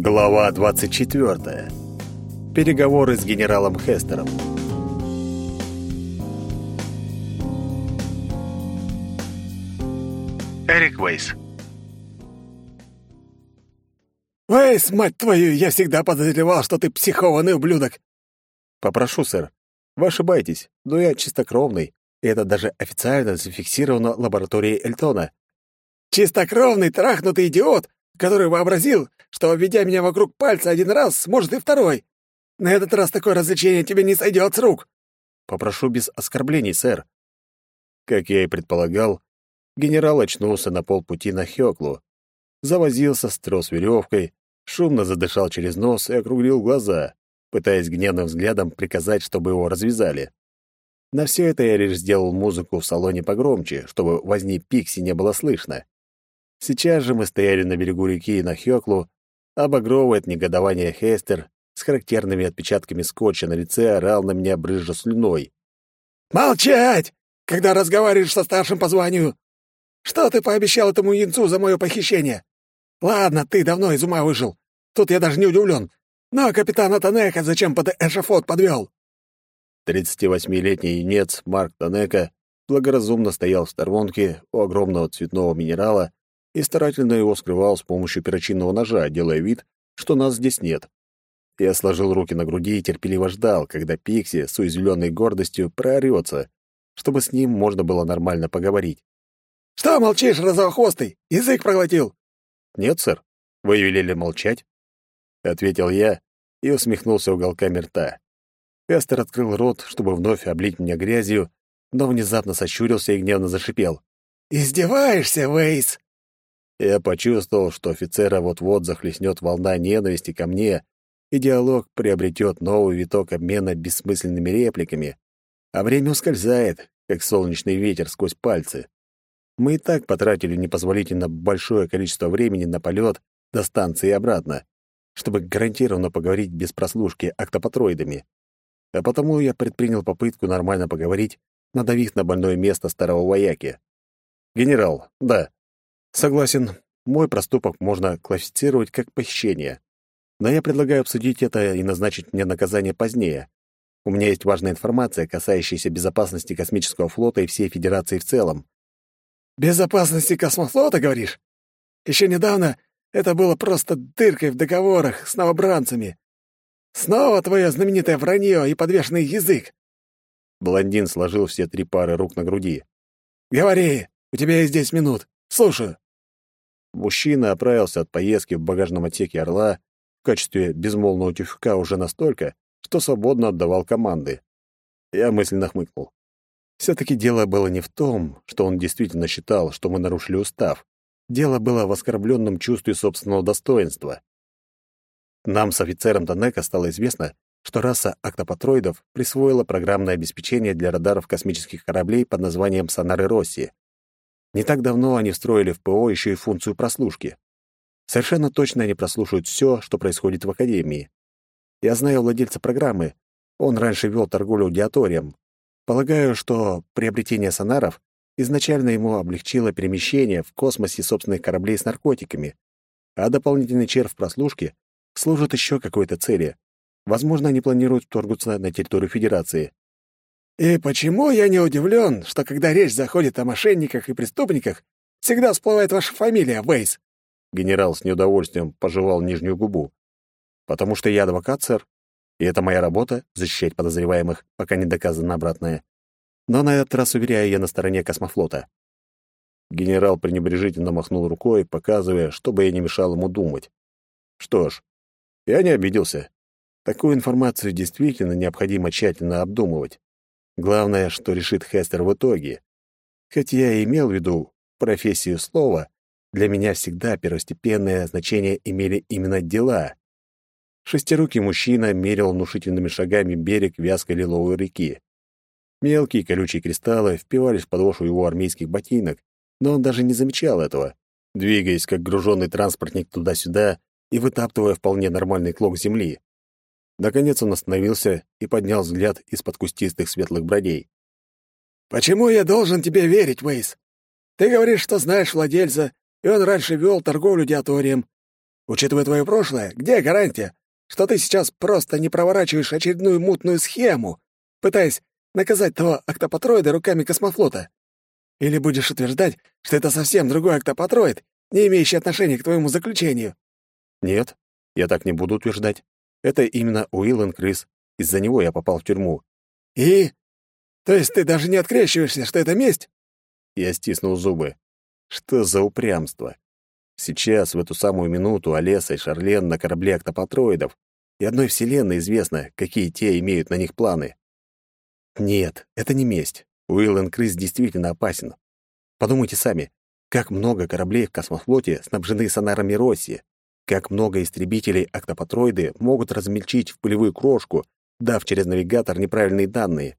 Глава 24. Переговоры с генералом Хестером. Эрик Вейс. «Вейс, мать твою, я всегда подозревал, что ты психованный ублюдок!» «Попрошу, сэр. Вы ошибаетесь, но я чистокровный, и это даже официально зафиксировано лабораторией Эльтона». «Чистокровный, трахнутый идиот, который вообразил, что, обведя меня вокруг пальца один раз, сможет и второй. На этот раз такое развлечение тебе не сойдет с рук. Попрошу без оскорблений, сэр. Как я и предполагал, генерал очнулся на полпути на Хёклу. Завозился с трос веревкой, шумно задышал через нос и округлил глаза, пытаясь гневным взглядом приказать, чтобы его развязали. На все это я лишь сделал музыку в салоне погромче, чтобы возни Пикси не было слышно. Сейчас же мы стояли на берегу реки на Хёклу, а багровый от негодования Хестер с характерными отпечатками скотча на лице орал на меня, брызжа слюной. «Молчать, когда разговариваешь со старшим по званию! Что ты пообещал этому янцу за мое похищение? Ладно, ты давно из ума вышел. Тут я даже не удивлен. Но капитана Танека зачем под эшафот подвел?» 38-летний юнец Марк Танека благоразумно стоял в сторонке у огромного цветного минерала и старательно его скрывал с помощью перочинного ножа, делая вид, что нас здесь нет. Я сложил руки на груди и терпеливо ждал, когда Пикси с уязвленной гордостью проорется, чтобы с ним можно было нормально поговорить. «Что молчишь, розовохвостый? Язык проглотил!» «Нет, сэр. Вы велели молчать?» — ответил я и усмехнулся уголками рта. Эстер открыл рот, чтобы вновь облить меня грязью, но внезапно сощурился и гневно зашипел. «Издеваешься, Вейс?» Я почувствовал, что офицера вот-вот захлестнет волна ненависти ко мне, и диалог приобретет новый виток обмена бессмысленными репликами, а время ускользает, как солнечный ветер сквозь пальцы. Мы и так потратили непозволительно большое количество времени на полет до станции и обратно, чтобы гарантированно поговорить без прослушки октопатроидами. А потому я предпринял попытку нормально поговорить, надавив на больное место старого вояки. «Генерал, да, Согласен, мой проступок можно классифицировать как похищение. Но я предлагаю обсудить это и назначить мне наказание позднее. У меня есть важная информация, касающаяся безопасности космического флота и всей Федерации в целом. «Безопасности космофлота, говоришь? Еще недавно это было просто дыркой в договорах с новобранцами. Снова твое знаменитое вранье и подвешенный язык!» Блондин сложил все три пары рук на груди. «Говори, у тебя есть десять минут. Слушаю». Мужчина оправился от поездки в багажном отсеке «Орла» в качестве безмолвного тюфяка уже настолько, что свободно отдавал команды. Я мысленно хмыкнул. Все-таки дело было не в том, что он действительно считал, что мы нарушили устав. Дело было в оскорбленном чувстве собственного достоинства. Нам с офицером Танека стало известно, что раса октопатроидов присвоила программное обеспечение для радаров космических кораблей под названием «Сонары Росси». Не так давно они встроили в ПО еще и функцию прослушки. Совершенно точно они прослушивают все, что происходит в Академии. Я знаю владельца программы. Он раньше вел торговлю аудиторием. Полагаю, что приобретение сонаров изначально ему облегчило перемещение в космосе собственных кораблей с наркотиками, а дополнительный червь прослушки служит еще какой-то цели. Возможно, они планируют вторгнуться на территорию Федерации. И почему я не удивлен, что когда речь заходит о мошенниках и преступниках, всегда всплывает ваша фамилия, Вейс?» Генерал с неудовольствием пожевал нижнюю губу. «Потому что я адвокат, сэр, и это моя работа — защищать подозреваемых, пока не доказано обратное. Но на этот раз, уверяю, я на стороне космофлота». Генерал пренебрежительно махнул рукой, показывая, чтобы я не мешал ему думать. Что ж, я не обиделся. Такую информацию действительно необходимо тщательно обдумывать. Главное, что решит Хестер в итоге. Хоть я и имел в виду профессию слова, для меня всегда первостепенное значение имели именно дела. Шестирукий мужчина мерил внушительными шагами берег вязкой лиловой реки. Мелкие колючие кристаллы впивались в подошву его армейских ботинок, но он даже не замечал этого, двигаясь как груженный транспортник туда-сюда и вытаптывая вполне нормальный клок земли. Наконец он остановился и поднял взгляд из-под кустистых светлых бровей. «Почему я должен тебе верить, Вейс? Ты говоришь, что знаешь владельца, и он раньше вел торговлю диаторием. Учитывая твое прошлое, где гарантия, что ты сейчас просто не проворачиваешь очередную мутную схему, пытаясь наказать того октопатроида руками космофлота? Или будешь утверждать, что это совсем другой октопатроид, не имеющий отношения к твоему заключению?» «Нет, я так не буду утверждать. Это именно Уиллен Крыс. Из-за него я попал в тюрьму». «И? То есть ты даже не открещиваешься, что это месть?» Я стиснул зубы. Что за упрямство? Сейчас, в эту самую минуту, Олеса и Шарлен на корабле октопатроидов, и одной вселенной известно, какие те имеют на них планы. Нет, это не месть. Уиллен Крыс действительно опасен. Подумайте сами, как много кораблей в космофлоте снабжены сонарами Росси, как много истребителей октопатроиды могут размельчить в пылевую крошку, дав через навигатор неправильные данные.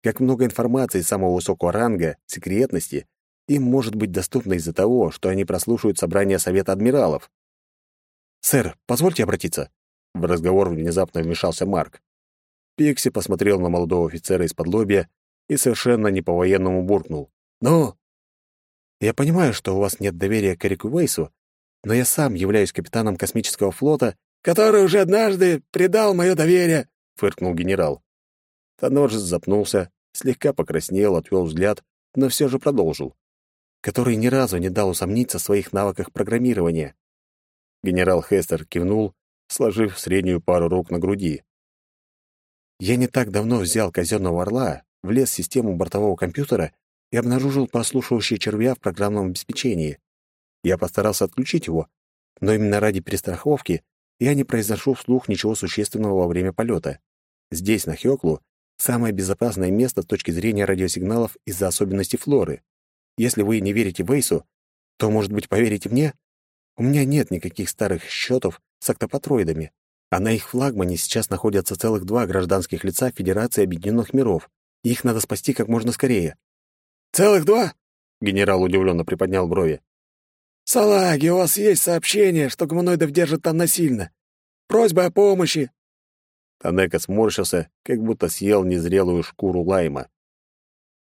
Как много информации самого высокого ранга, секретности, им может быть доступно из-за того, что они прослушают собрание Совета Адмиралов. «Сэр, позвольте обратиться?» В разговор внезапно вмешался Марк. Пикси посмотрел на молодого офицера из-под лобья и совершенно не по-военному буркнул. «Ну?» «Я понимаю, что у вас нет доверия к Эрику Вейсу, но я сам являюсь капитаном космического флота, который уже однажды предал мое доверие», — фыркнул генерал. Тоноржец запнулся, слегка покраснел, отвел взгляд, но все же продолжил. «Который ни разу не дал усомниться в своих навыках программирования». Генерал Хестер кивнул, сложив среднюю пару рук на груди. «Я не так давно взял казенного орла, влез в систему бортового компьютера и обнаружил прослушивающие червя в программном обеспечении. Я постарался отключить его, но именно ради перестраховки я не произношу вслух ничего существенного во время полета. Здесь, на Хёклу, самое безопасное место с точки зрения радиосигналов из-за особенностей флоры. Если вы не верите Вейсу, то, может быть, поверите мне? У меня нет никаких старых счетов с октопатроидами, а на их флагмане сейчас находятся целых два гражданских лица Федерации Объединенных Миров. Их надо спасти как можно скорее. «Целых два?» — генерал удивленно приподнял брови. «Салаги, у вас есть сообщение, что гуманоидов держат там насильно? Просьба о помощи!» Танека сморщился, как будто съел незрелую шкуру лайма.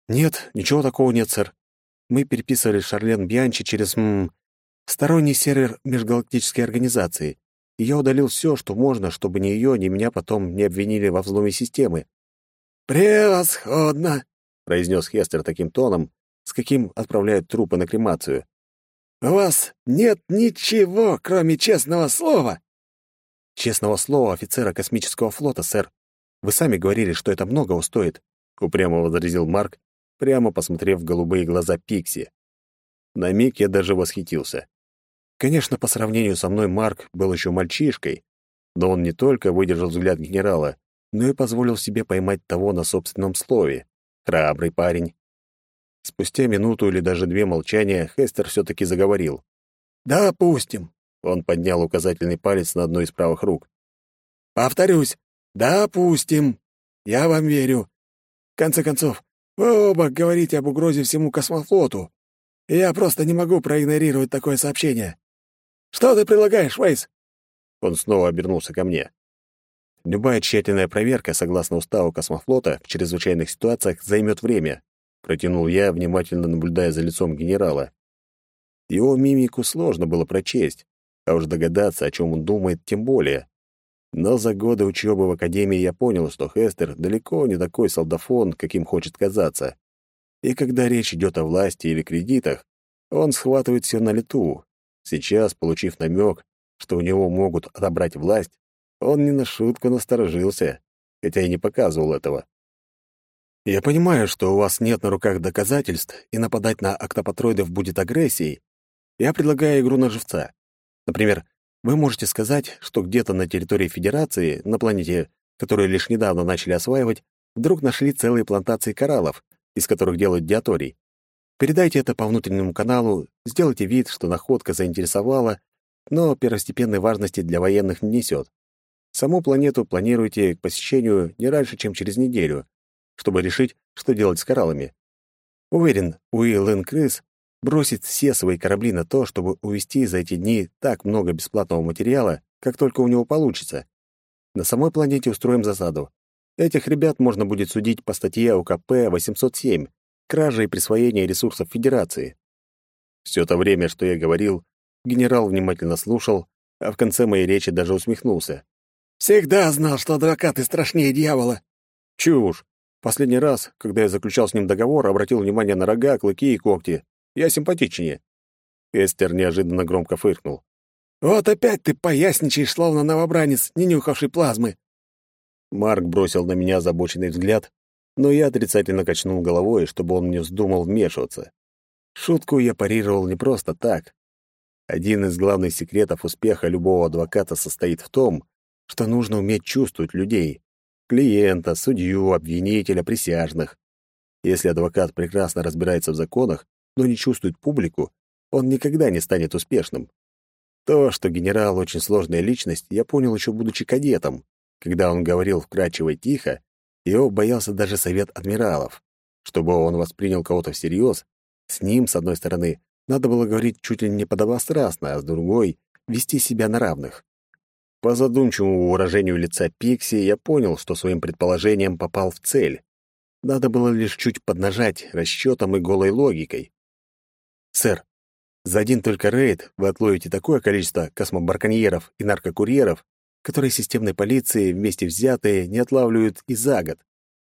«Нет, ничего такого нет, сэр. Мы переписывали Шарлен Бьянчи через м, сторонний сервер межгалактической организации, и я удалил все, что можно, чтобы ни ее, ни меня потом не обвинили во взломе системы». «Превосходно!» — произнес Хестер таким тоном, с каким отправляют трупы на кремацию. «У вас нет ничего, кроме честного слова!» «Честного слова офицера космического флота, сэр. Вы сами говорили, что это многого стоит», — упрямо возразил Марк, прямо посмотрев в голубые глаза Пикси. На миг я даже восхитился. Конечно, по сравнению со мной Марк был еще мальчишкой, но он не только выдержал взгляд генерала, но и позволил себе поймать того на собственном слове. Храбрый парень. Спустя минуту или даже две молчания Хестер все-таки заговорил. «Допустим», — он поднял указательный палец на одной из правых рук. «Повторюсь, допустим. Я вам верю. В конце концов, вы оба говорите об угрозе всему космофлоту. И я просто не могу проигнорировать такое сообщение. Что ты предлагаешь, Вейс?» Он снова обернулся ко мне. Любая тщательная проверка, согласно уставу космофлота, в чрезвычайных ситуациях займет время, протянул я, внимательно наблюдая за лицом генерала. Его мимику сложно было прочесть, а уж догадаться, о чем он думает, тем более. Но за годы учебы в академии я понял, что Хестер далеко не такой солдафон, каким хочет казаться. И когда речь идет о власти или кредитах, он схватывает все на лету. Сейчас, получив намек, что у него могут отобрать власть, он не на шутку насторожился, хотя и не показывал этого. Я понимаю, что у вас нет на руках доказательств, и нападать на октопатроидов будет агрессией. Я предлагаю игру на живца. Например, вы можете сказать, что где-то на территории Федерации, на планете, которую лишь недавно начали осваивать, вдруг нашли целые плантации кораллов, из которых делают диаторий. Передайте это по внутреннему каналу, сделайте вид, что находка заинтересовала, но первостепенной важности для военных не несет. Саму планету планируете к посещению не раньше, чем через неделю, чтобы решить, что делать с кораллами. Уверен, Уиллен Крыс бросит все свои корабли на то, чтобы увезти за эти дни так много бесплатного материала, как только у него получится. На самой планете устроим засаду. Этих ребят можно будет судить по статье УКП 807 «Кража и присвоение ресурсов Федерации». Все то время, что я говорил, генерал внимательно слушал, а в конце моей речи даже усмехнулся. «Всегда знал, что адвокаты страшнее дьявола». «Чушь! Последний раз, когда я заключал с ним договор, обратил внимание на рога, клыки и когти. Я симпатичнее». Эстер неожиданно громко фыркнул. «Вот опять ты поясничаешь, словно новобранец, не нюхавший плазмы». Марк бросил на меня озабоченный взгляд, но я отрицательно качнул головой, чтобы он не вздумал вмешиваться. Шутку я парировал не просто так. Один из главных секретов успеха любого адвоката состоит в том, что нужно уметь чувствовать людей — клиента, судью, обвинителя, присяжных. Если адвокат прекрасно разбирается в законах, но не чувствует публику, он никогда не станет успешным. То, что генерал очень сложная личность, я понял еще будучи кадетом. Когда он говорил вкрадчиво и тихо, его боялся даже совет адмиралов. Чтобы он воспринял кого-то всерьез, с ним, с одной стороны, надо было говорить чуть ли не подобострастно, а с другой — вести себя на равных. По задумчивому выражению лица Пикси я понял, что своим предположением попал в цель. Надо было лишь чуть поднажать расчетом и голой логикой. «Сэр, за один только рейд вы отловите такое количество космобарконьеров и наркокурьеров, которые системной полиции вместе взятые не отлавливают и за год.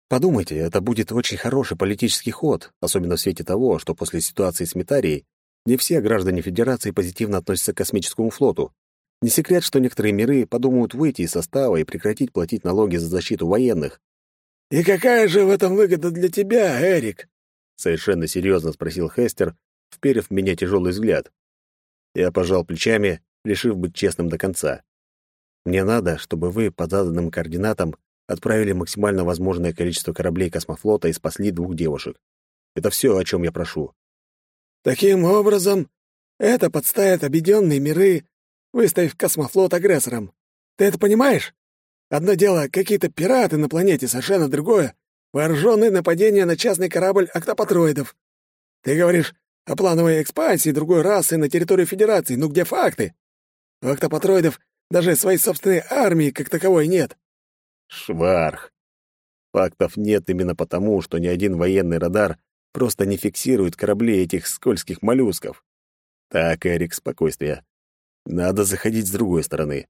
Подумайте, это будет очень хороший политический ход, особенно в свете того, что после ситуации с Метарией не все граждане Федерации позитивно относятся к космическому флоту. Не секрет, что некоторые миры подумают выйти из состава и прекратить платить налоги за защиту военных. «И какая же в этом выгода для тебя, Эрик?» Совершенно серьезно спросил Хестер, вперев в меня тяжелый взгляд. Я пожал плечами, решив быть честным до конца. Мне надо, чтобы вы по заданным координатам отправили максимально возможное количество кораблей космофлота и спасли двух девушек. Это все, о чем я прошу. Таким образом, это подставит объединенные миры, выставив космофлот агрессором. Ты это понимаешь? Одно дело — какие-то пираты на планете, совершенно другое — вооруженные нападения на частный корабль октопатроидов. Ты говоришь о плановой экспансии другой расы на территорию Федерации, ну где факты? У октопатроидов даже своей собственной армии как таковой нет. Шварх. Фактов нет именно потому, что ни один военный радар просто не фиксирует корабли этих скользких моллюсков. Так, Эрик, спокойствие. Надо заходить с другой стороны.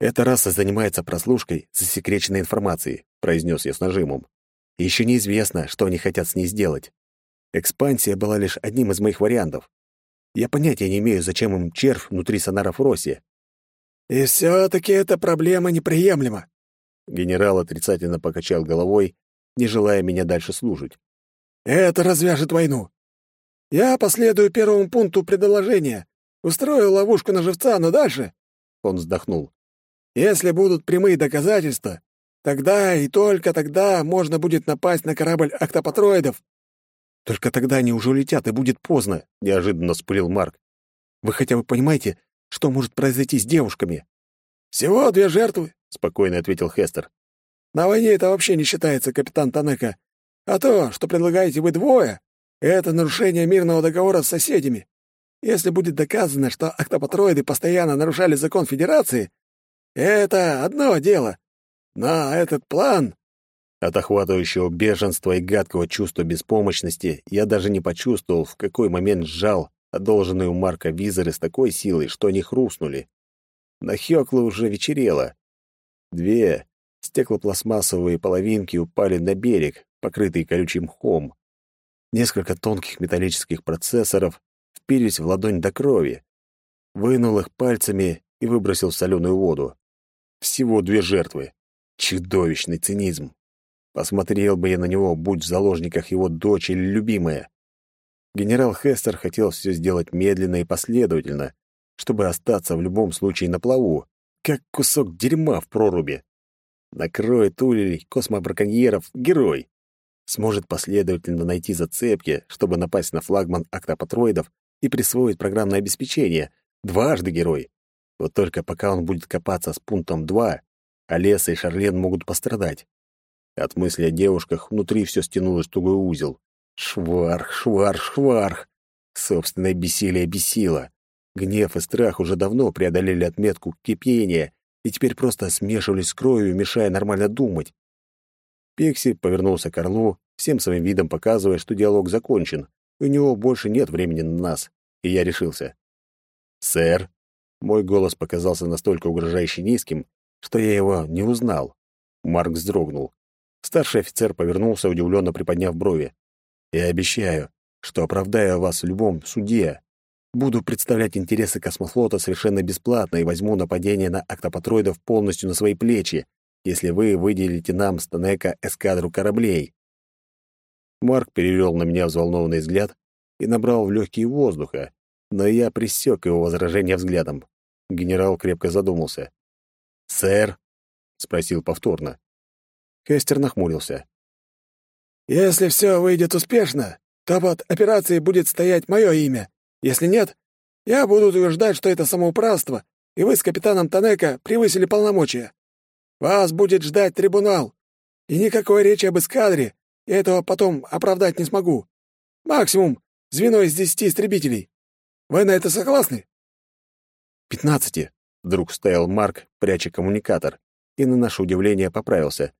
Эта раса занимается прослушкой засекреченной информации, произнес я с нажимом. еще неизвестно, что они хотят с ней сделать. Экспансия была лишь одним из моих вариантов. Я понятия не имею, зачем им червь внутри сонаров Росси. «И все-таки эта проблема неприемлема». Генерал отрицательно покачал головой, не желая меня дальше слушать. «Это развяжет войну. Я последую первому пункту предложения. Устрою ловушку на живца, но дальше...» Он вздохнул. «Если будут прямые доказательства, тогда и только тогда можно будет напасть на корабль октопатроидов». «Только тогда они уже улетят, и будет поздно», — неожиданно спылил Марк. «Вы хотя бы понимаете, что может произойти с девушками?» «Всего две жертвы», — спокойно ответил Хестер. «На войне это вообще не считается, капитан Танека. А то, что предлагаете вы двое, это нарушение мирного договора с соседями. Если будет доказано, что октопатроиды постоянно нарушали закон Федерации, это одно дело. Но этот план...» От охватывающего беженства и гадкого чувства беспомощности я даже не почувствовал, в какой момент сжал одолженные у Марка визоры с такой силой, что они хрустнули. На Хёкло уже вечерело. Две стеклопластмассовые половинки упали на берег, покрытые колючим мхом. Несколько тонких металлических процессоров впились в ладонь до крови. Вынул их пальцами и выбросил в соленую воду. Всего две жертвы. Чудовищный цинизм. Посмотрел бы я на него, будь в заложниках его дочь или любимая. Генерал Хестер хотел все сделать медленно и последовательно, чтобы остаться в любом случае на плаву, как кусок дерьма в проруби. Накроет улей космобраконьеров герой. Сможет последовательно найти зацепки, чтобы напасть на флагман октопатроидов и присвоить программное обеспечение. Дважды герой. Вот только пока он будет копаться с пунктом 2, Олеса и Шарлен могут пострадать. От мысли о девушках внутри все стянулось тугой узел. Шварх, шварх, шварх. Собственное бессилие бесило. Гнев и страх уже давно преодолели отметку кипения и теперь просто смешивались с кровью, мешая нормально думать. Пекси повернулся к Орлу, всем своим видом показывая, что диалог закончен. У него больше нет времени на нас, и я решился. «Сэр, Мой голос показался настолько угрожающе низким, что я его не узнал. Марк вздрогнул. Старший офицер повернулся, удивленно приподняв брови. «Я обещаю, что оправдаю вас в любом суде. Буду представлять интересы космофлота совершенно бесплатно и возьму нападение на октопатроидов полностью на свои плечи, если вы выделите нам с Танека эскадру кораблей». Марк перевел на меня взволнованный взгляд и набрал в легкие воздуха, но я пресек его возражение взглядом. Генерал крепко задумался. «Сэр?» — спросил повторно. Хестер нахмурился. «Если все выйдет успешно, то под операцией будет стоять мое имя. Если нет, я буду утверждать, что это самоуправство, и вы с капитаном Танека превысили полномочия. Вас будет ждать трибунал, и никакой речи об эскадре, я этого потом оправдать не смогу. Максимум звено из десяти истребителей. Вы на это согласны?» «Пятнадцати», — вдруг стоял Марк, пряча коммуникатор, и на наше удивление поправился.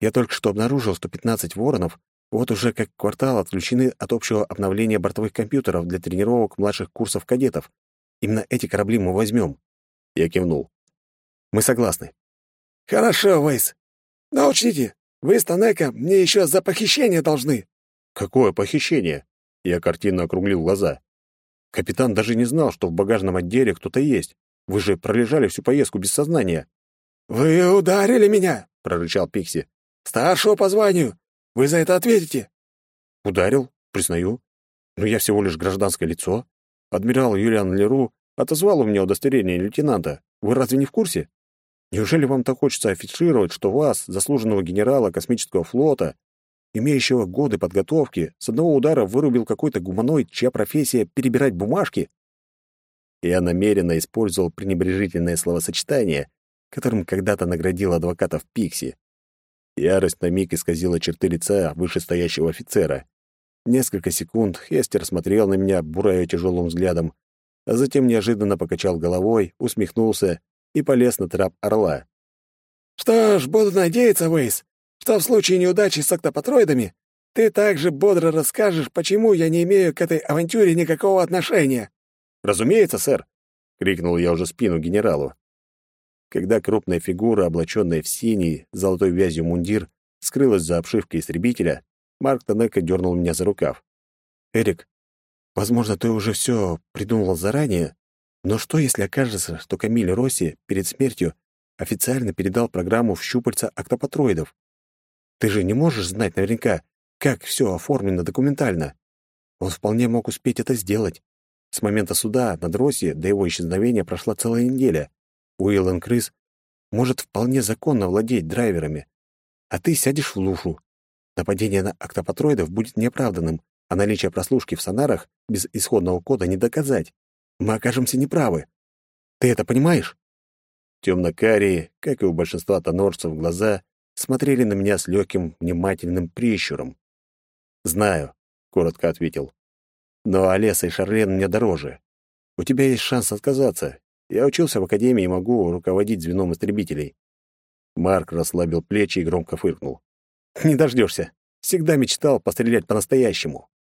«Я только что обнаружил, что пятнадцать воронов вот уже как квартал отключены от общего обновления бортовых компьютеров для тренировок младших курсов кадетов. Именно эти корабли мы возьмем». Я кивнул. «Мы согласны». «Хорошо, Вейс. Но учтите, вы с Танека мне еще за похищение должны». «Какое похищение?» Я картинно округлил глаза. Капитан даже не знал, что в багажном отделе кто-то есть. Вы же пролежали всю поездку без сознания. «Вы ударили меня!» — прорычал Пикси. «Старшего по званию! Вы за это ответите!» «Ударил, признаю. Но я всего лишь гражданское лицо. Адмирал Юлиан Леру отозвал у меня удостоверение лейтенанта. Вы разве не в курсе? Неужели вам так хочется афишировать, что вас, заслуженного генерала космического флота, имеющего годы подготовки, с одного удара вырубил какой-то гуманоид, чья профессия — перебирать бумажки? Я намеренно использовал пренебрежительное словосочетание, которым когда-то наградил адвокатов Пикси. Ярость на миг исказила черты лица вышестоящего офицера. Несколько секунд Хестер смотрел на меня, бурая тяжелым взглядом, а затем неожиданно покачал головой, усмехнулся и полез на трап орла. «Что ж, буду надеяться, Вейс, что в случае неудачи с октопатроидами ты также бодро расскажешь, почему я не имею к этой авантюре никакого отношения». «Разумеется, сэр!» — крикнул я уже спину генералу. Когда крупная фигура, облаченная в синий, золотой вязью мундир, скрылась за обшивкой истребителя, Марк Танека дернул меня за рукав. «Эрик, возможно, ты уже все придумал заранее, но что, если окажется, что Камиль Росси перед смертью официально передал программу в щупальца октопатроидов? Ты же не можешь знать наверняка, как все оформлено документально. Он вполне мог успеть это сделать. С момента суда над Росси до его исчезновения прошла целая неделя. Уиллен Крыс может вполне законно владеть драйверами. А ты сядешь в лушу. Нападение на октопатроидов будет неоправданным, а наличие прослушки в сонарах без исходного кода не доказать. Мы окажемся неправы. Ты это понимаешь? Темно-карие, как и у большинства тонорцев, глаза смотрели на меня с легким, внимательным прищуром. «Знаю», — коротко ответил. «Но Олеса и Шарлен мне дороже. У тебя есть шанс отказаться. Я учился в академии и могу руководить звеном истребителей». Марк расслабил плечи и громко фыркнул. «Не дождешься. Всегда мечтал пострелять по-настоящему».